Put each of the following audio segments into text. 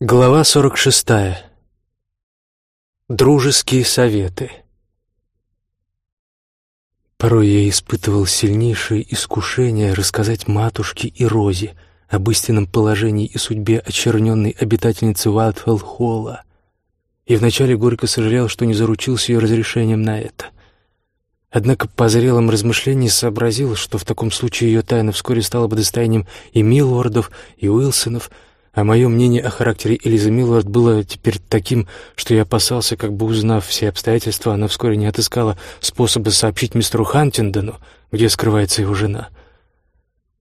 Глава 46. Дружеские советы. Порой я испытывал сильнейшее искушение рассказать матушке и Розе об истинном положении и судьбе очерненной обитательницы Уайлдфелл-Холла, и вначале горько сожалел, что не заручился ее разрешением на это. Однако по зрелом размышлении сообразил, что в таком случае ее тайна вскоре стала бы достоянием и Милордов, и Уилсонов — а мое мнение о характере Элизы Миллард было теперь таким, что я опасался, как бы узнав все обстоятельства, она вскоре не отыскала способа сообщить мистеру Хантиндену, где скрывается его жена.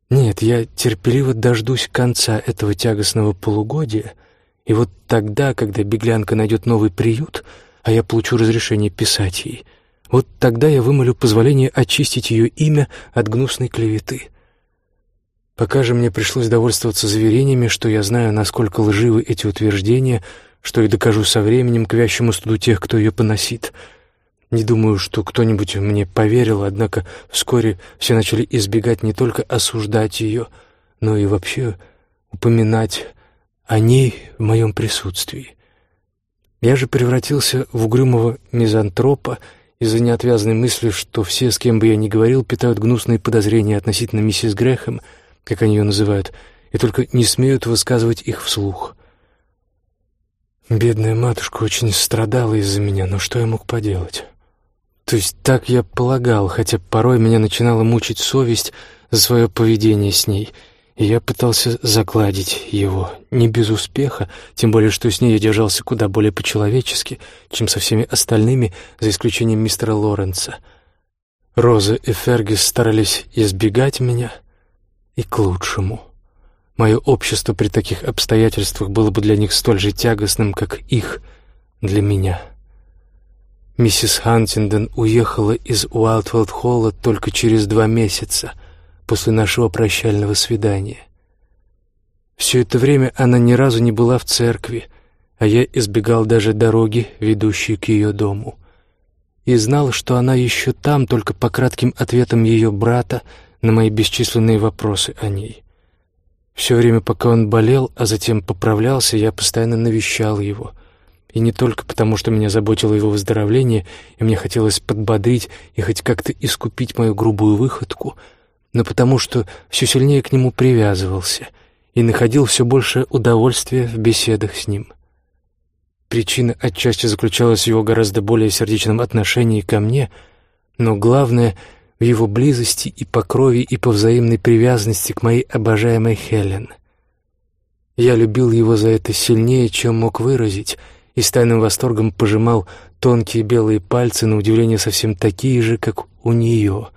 Нет, я терпеливо дождусь конца этого тягостного полугодия, и вот тогда, когда беглянка найдет новый приют, а я получу разрешение писать ей, вот тогда я вымолю позволение очистить ее имя от гнусной клеветы. Пока же мне пришлось довольствоваться заверениями, что я знаю, насколько лживы эти утверждения, что и докажу со временем к вящему студу тех, кто ее поносит. Не думаю, что кто-нибудь мне поверил, однако вскоре все начали избегать не только осуждать ее, но и вообще упоминать о ней в моем присутствии. Я же превратился в угрюмого мизантропа из-за неотвязной мысли, что все, с кем бы я ни говорил, питают гнусные подозрения относительно миссис Грэхэм — как они ее называют, и только не смеют высказывать их вслух. Бедная матушка очень страдала из-за меня, но что я мог поделать? То есть так я полагал, хотя порой меня начинала мучить совесть за свое поведение с ней, и я пытался загладить его, не без успеха, тем более что с ней я держался куда более по-человечески, чем со всеми остальными, за исключением мистера Лоренца. Роза и Фергис старались избегать меня — и к лучшему. Мое общество при таких обстоятельствах было бы для них столь же тягостным, как их для меня. Миссис Хантинден уехала из Уайлдфелд-Холла только через два месяца после нашего прощального свидания. Все это время она ни разу не была в церкви, а я избегал даже дороги, ведущей к ее дому, и знал, что она еще там только по кратким ответам ее брата на мои бесчисленные вопросы о ней. Все время, пока он болел, а затем поправлялся, я постоянно навещал его. И не только потому, что меня заботило его выздоровление, и мне хотелось подбодрить и хоть как-то искупить мою грубую выходку, но потому что все сильнее к нему привязывался и находил все больше удовольствия в беседах с ним. Причина отчасти заключалась в его гораздо более сердечном отношении ко мне, но главное — в его близости и по крови, и по взаимной привязанности к моей обожаемой Хелен. Я любил его за это сильнее, чем мог выразить, и с тайным восторгом пожимал тонкие белые пальцы, на удивление совсем такие же, как у нее,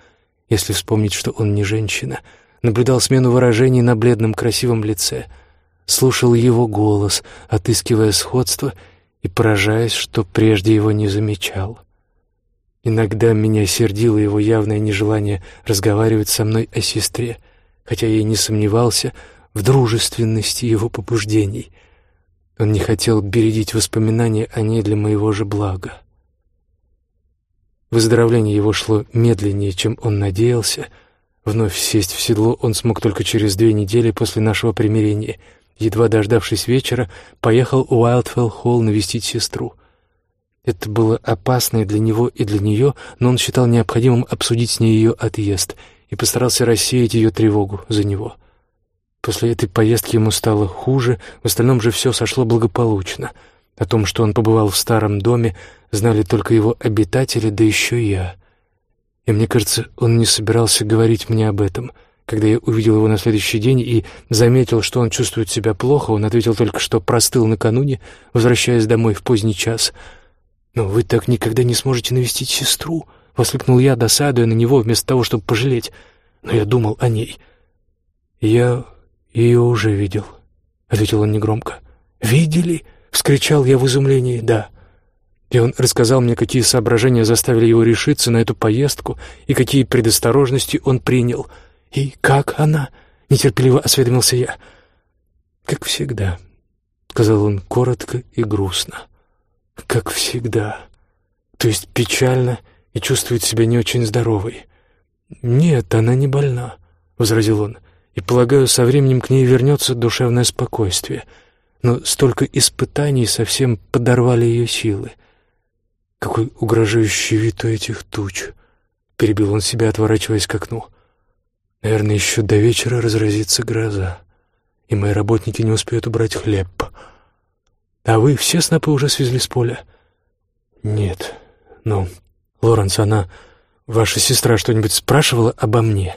если вспомнить, что он не женщина, наблюдал смену выражений на бледном красивом лице, слушал его голос, отыскивая сходство и поражаясь, что прежде его не замечал. Иногда меня сердило его явное нежелание разговаривать со мной о сестре, хотя я и не сомневался в дружественности его побуждений. Он не хотел бередить воспоминания о ней для моего же блага. Выздоровление его шло медленнее, чем он надеялся. Вновь сесть в седло он смог только через две недели после нашего примирения. Едва дождавшись вечера, поехал в Уайлдфелл-Холл навестить сестру. Это было опасно и для него, и для нее, но он считал необходимым обсудить с ней ее отъезд и постарался рассеять ее тревогу за него. После этой поездки ему стало хуже, в остальном же все сошло благополучно. О том, что он побывал в старом доме, знали только его обитатели, да еще я. И мне кажется, он не собирался говорить мне об этом. Когда я увидел его на следующий день и заметил, что он чувствует себя плохо, он ответил только, что простыл накануне, возвращаясь домой в поздний час — «Но вы так никогда не сможете навестить сестру», — воскликнул я, досадуя на него, вместо того, чтобы пожалеть. Но я думал о ней. «Я ее уже видел», — ответил он негромко. «Видели?» — вскричал я в изумлении. «Да». И он рассказал мне, какие соображения заставили его решиться на эту поездку и какие предосторожности он принял. «И как она?» — нетерпеливо осведомился я. «Как всегда», — сказал он коротко и грустно как всегда. То есть печально и чувствует себя не очень здоровой. «Нет, она не больна», — возразил он, «и, полагаю, со временем к ней вернется душевное спокойствие. но столько испытаний совсем подорвали ее силы. Какой угрожающий вид у этих туч! Перебил он себя, отворачиваясь к окну. Наверное, еще до вечера разразится гроза, и мои работники не успеют убрать хлеб. А вы все снопы уже свезли с поля? Нет. Ну, Лоренс, она... Ваша сестра что-нибудь спрашивала обо мне?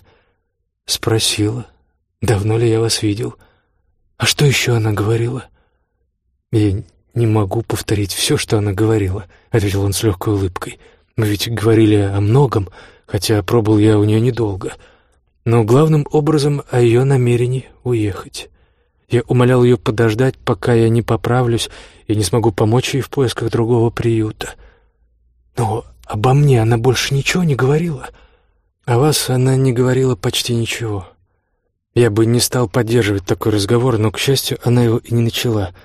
Спросила. Давно ли я вас видел? А что еще она говорила? Я не могу повторить все, что она говорила, ответил он с легкой улыбкой. Мы ведь говорили о многом, хотя пробыл я у нее недолго. Но главным образом о ее намерении уехать. Я умолял ее подождать, пока я не поправлюсь и не смогу помочь ей в поисках другого приюта. Но обо мне она больше ничего не говорила. О вас она не говорила почти ничего. Я бы не стал поддерживать такой разговор, но, к счастью, она его и не начала,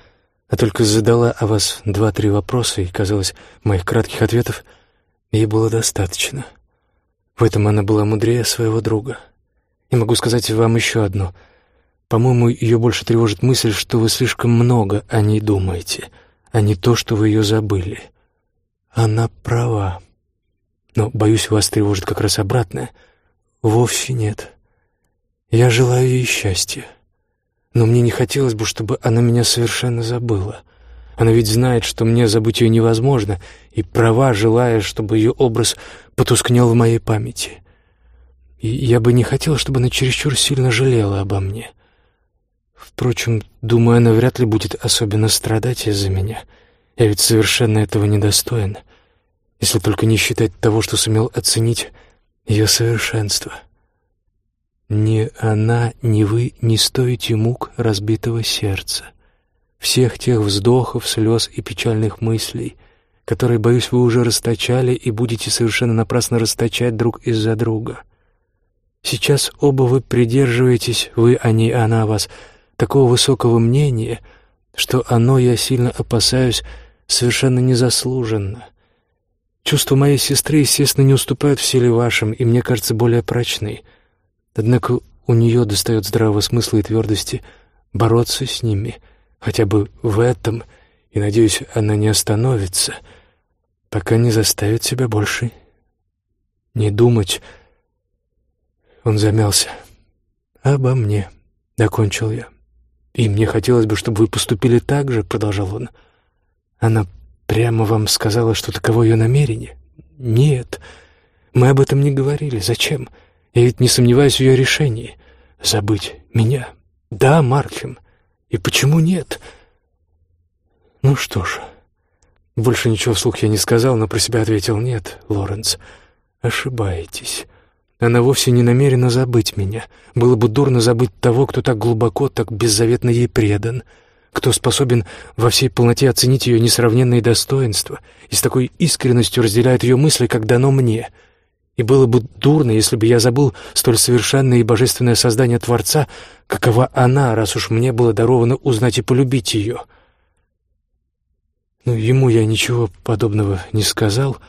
а только задала о вас два-три вопроса, и, казалось, моих кратких ответов ей было достаточно. В этом она была мудрее своего друга. И могу сказать вам еще одно — по-моему, ее больше тревожит мысль, что вы слишком много о ней думаете, а не то, что вы ее забыли. Она права. Но, боюсь, вас тревожит как раз обратное. Вовсе нет. Я желаю ей счастья. Но мне не хотелось бы, чтобы она меня совершенно забыла. Она ведь знает, что мне забыть ее невозможно, и права, желая, чтобы ее образ потускнел в моей памяти. И я бы не хотел, чтобы она чересчур сильно жалела обо мне. Впрочем, думаю, она вряд ли будет особенно страдать из-за меня. Я ведь совершенно этого недостоин, если только не считать того, что сумел оценить ее совершенство. Ни она, ни вы не стоите мук разбитого сердца, всех тех вздохов, слез и печальных мыслей, которые, боюсь, вы уже расточали и будете совершенно напрасно расточать друг из-за друга. Сейчас оба вы придерживаетесь, вы о ней, она вас — такого высокого мнения, что оно, я сильно опасаюсь, совершенно незаслуженно. Чувства моей сестры, естественно, не уступают в силе вашим, и мне кажется, более прочны. Однако у нее достает здравого смысла и твердости бороться с ними, хотя бы в этом, и, надеюсь, она не остановится, пока не заставит себя больше не думать. Он замялся. «Обо мне», — докончил я. «И мне хотелось бы, чтобы вы поступили так же», — продолжал он. «Она прямо вам сказала, что таково ее намерение?» «Нет, мы об этом не говорили. Зачем? Я ведь не сомневаюсь в ее решении. Забыть меня? Да, Маркем. И почему нет?» «Ну что ж...» Больше ничего вслух я не сказал, но про себя ответил «Нет, Лоренс, ошибаетесь». Она вовсе не намерена забыть меня. Было бы дурно забыть того, кто так глубоко, так беззаветно ей предан, кто способен во всей полноте оценить ее несравненные достоинства и с такой искренностью разделяет ее мысли, как дано мне. И было бы дурно, если бы я забыл столь совершенное и божественное создание Творца, какова она, раз уж мне было даровано узнать и полюбить ее. Но ему я ничего подобного не сказал —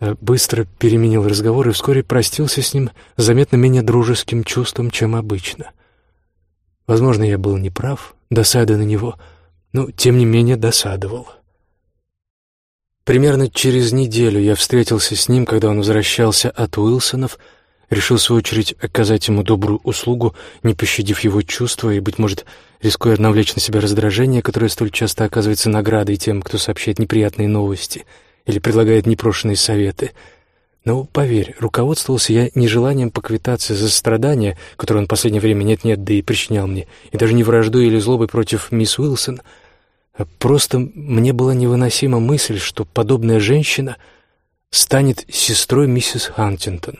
быстро переменил разговор и вскоре простился с ним заметно менее дружеским чувством, чем обычно. Возможно, я был неправ, досада на него, но, тем не менее, досадовал. Примерно через неделю я встретился с ним, когда он возвращался от Уилсонов, решил, в свою очередь, оказать ему добрую услугу, не пощадив его чувства и, быть может, рискуя навлечь на себя раздражение, которое столь часто оказывается наградой тем, кто сообщает неприятные новости — или предлагает непрошенные советы. Но, поверь, руководствовался я не желанием поквитаться за страдания, которые он в последнее время нет-нет, да и причинял мне, и даже не враждой или злобой против мисс Уилсон, а просто мне была невыносима мысль, что подобная женщина станет сестрой миссис Хантингтон.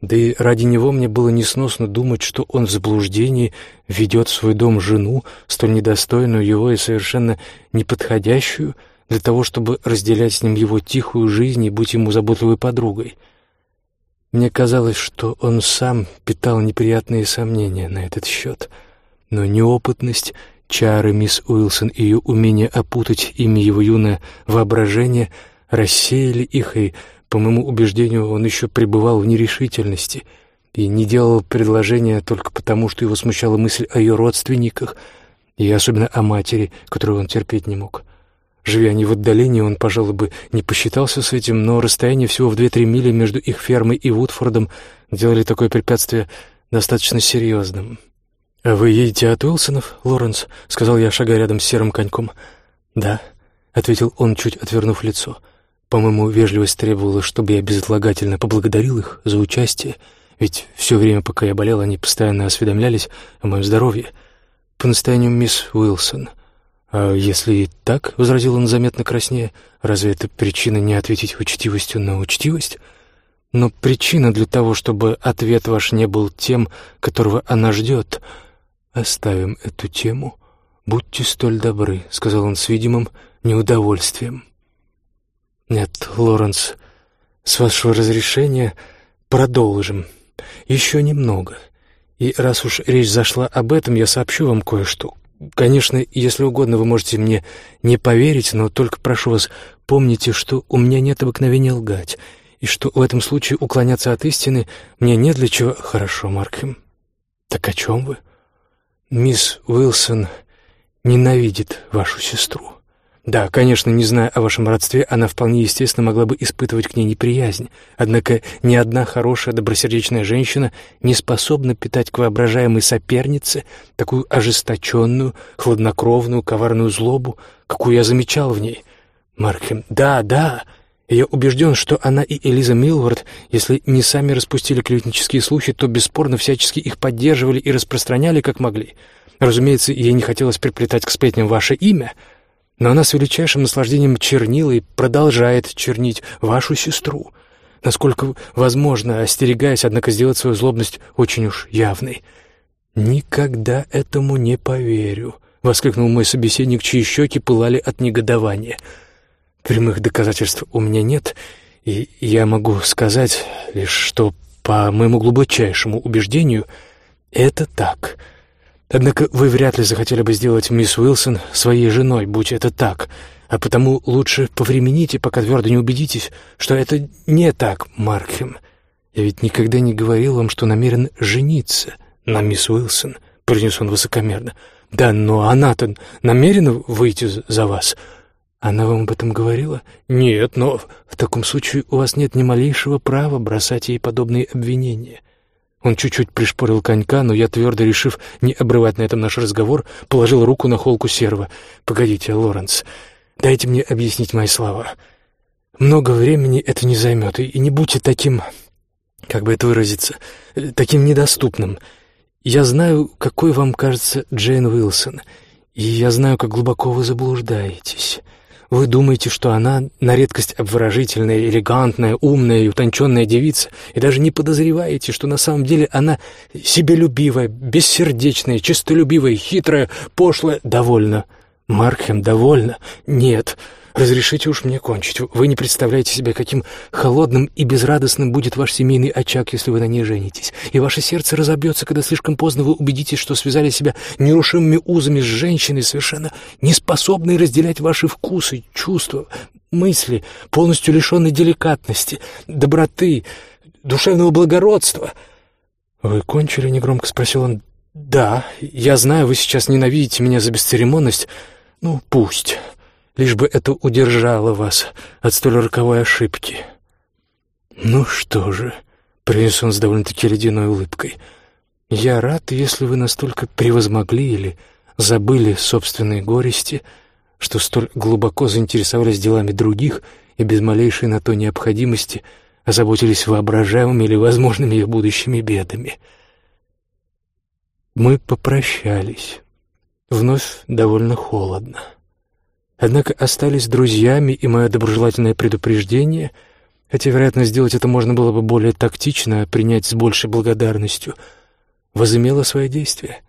Да и ради него мне было несносно думать, что он в заблуждении ведет в свой дом жену, столь недостойную его и совершенно неподходящую, для того, чтобы разделять с ним его тихую жизнь и быть ему заботливой подругой. Мне казалось, что он сам питал неприятные сомнения на этот счет, но неопытность, чары мисс Уилсон и ее умение опутать ими его юное воображение рассеяли их, и, по моему убеждению, он еще пребывал в нерешительности и не делал предложения только потому, что его смущала мысль о ее родственниках — и особенно о матери, которую он терпеть не мог. Живя они в отдалении, он, пожалуй, бы не посчитался с этим, но расстояние всего в две-три мили между их фермой и Вудфордом делали такое препятствие достаточно серьезным. «А вы едете от Уилсонов, Лоренс?» — сказал я, шагая рядом с серым коньком. «Да», — ответил он, чуть отвернув лицо. «По-моему, вежливость требовала, чтобы я безотлагательно поблагодарил их за участие, ведь все время, пока я болел, они постоянно осведомлялись о моем здоровье. По настоянию мисс Уилсон». «А если и так», — возразил он заметно краснее, — «разве это причина не ответить учтивостью на учтивость?» «Но причина для того, чтобы ответ ваш не был тем, которого она ждет...» «Оставим эту тему. Будьте столь добры», — сказал он с видимым неудовольствием. «Нет, Лоренс, с вашего разрешения продолжим. Еще немного. И раз уж речь зашла об этом, я сообщу вам кое-что. Конечно, если угодно, вы можете мне не поверить, но только прошу вас, помните, что у меня нет обыкновения лгать, и что в этом случае уклоняться от истины мне нет для чего... Хорошо, Маркхэм. Так о чем вы? Мисс Уилсон ненавидит вашу сестру. Да, конечно, не зная о вашем родстве, она вполне естественно могла бы испытывать к ней неприязнь. Однако ни одна хорошая, добросердечная женщина не способна питать к воображаемой сопернице такую ожесточенную, хладнокровную, коварную злобу, какую я замечал в ней. Маркхем, да, да, я убежден, что она и Элиза Милвард, если не сами распустили клеветнические слухи, то бесспорно всячески их поддерживали и распространяли, как могли. Разумеется, ей не хотелось приплетать к сплетням ваше имя — но она с величайшим наслаждением чернила и продолжает чернить вашу сестру, насколько возможно, остерегаясь, однако, сделать свою злобность очень уж явной. «Никогда этому не поверю», — воскликнул мой собеседник, чьи щеки пылали от негодования. «Прямых доказательств у меня нет, и я могу сказать лишь, что, по моему глубочайшему убеждению, это так». Однако вы вряд ли захотели бы сделать мисс Уилсон своей женой, будь это так, а потому лучше повремените, пока твердо не убедитесь, что это не так, Маркхем. Я ведь никогда не говорил вам, что намерен жениться на мисс Уилсон, — произнес он высокомерно. Да, но она-то намерена выйти за вас. Она вам об этом говорила? Нет, но в таком случае у вас нет ни малейшего права бросать ей подобные обвинения. Он чуть-чуть пришпорил конька, но я, твердо решив не обрывать на этом наш разговор, положил руку на холку серва. «Погодите, Лоренс, дайте мне объяснить мои слова. Много времени это не займет, и не будьте таким, как бы это выразиться, таким недоступным. Я знаю, какой вам кажется Джейн Уилсон, и я знаю, как глубоко вы заблуждаетесь». Вы думаете, что она на редкость обворожительная, элегантная, умная и утонченная девица, и даже не подозреваете, что на самом деле она себелюбивая, бессердечная, честолюбивая, хитрая, пошлая. Довольно. Маркхем, довольно. Нет. Разрешите уж мне кончить. Вы не представляете себе, каким холодным и безрадостным будет ваш семейный очаг, если вы на ней женитесь. И ваше сердце разобьется, когда слишком поздно вы убедитесь, что связали себя нерушимыми узами с женщиной, совершенно неспособной разделять ваши вкусы, чувства, мысли, полностью лишенной деликатности, доброты, душевного благородства. «Вы кончили?» — негромко спросил он. «Да, я знаю, вы сейчас ненавидите меня за бесцеремонность. Ну, пусть» лишь бы это удержало вас от столь роковой ошибки. Ну что же, принес он с довольно-таки ледяной улыбкой, я рад, если вы настолько превозмогли или забыли собственные горести, что столь глубоко заинтересовались делами других и без малейшей на то необходимости озаботились воображаемыми или возможными их будущими бедами. Мы попрощались. Вновь довольно холодно. Однако остались друзьями, и мое доброжелательное предупреждение, хотя, вероятно, сделать это можно было бы более тактично, а принять с большей благодарностью, возымело свое действие.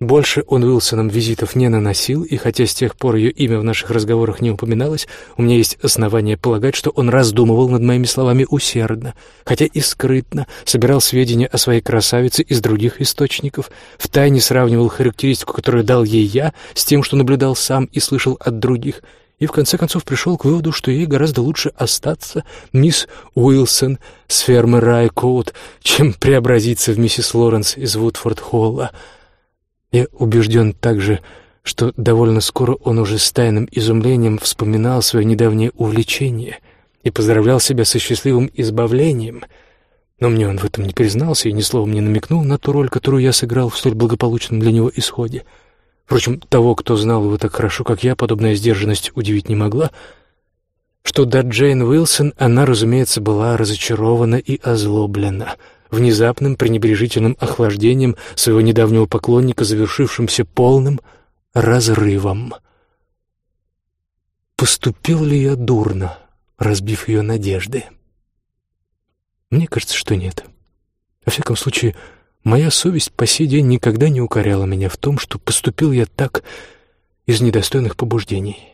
Больше он Уилсоном визитов не наносил, и хотя с тех пор ее имя в наших разговорах не упоминалось, у меня есть основания полагать, что он раздумывал над моими словами усердно, хотя и скрытно собирал сведения о своей красавице из других источников, втайне сравнивал характеристику, которую дал ей я, с тем, что наблюдал сам и слышал от других, и в конце концов пришел к выводу, что ей гораздо лучше остаться мисс Уилсон с фермы Райкоут, чем преобразиться в миссис Лоренс из Вудфорд-Холла. Я убежден также, что довольно скоро он уже с тайным изумлением вспоминал свое недавнее увлечение и поздравлял себя со счастливым избавлением. Но мне он в этом не признался и ни словом не намекнул на ту роль, которую я сыграл в столь благополучном для него исходе. Впрочем, того, кто знал его так хорошо, как я, подобная сдержанность удивить не могла. Что до Джейн Уилсон, она, разумеется, была разочарована и озлоблена — внезапным пренебрежительным охлаждением своего недавнего поклонника, завершившимся полным разрывом. Поступил ли я дурно, разбив ее надежды? Мне кажется, что нет. Во всяком случае, моя совесть по сей день никогда не укоряла меня в том, что поступил я так из недостойных побуждений.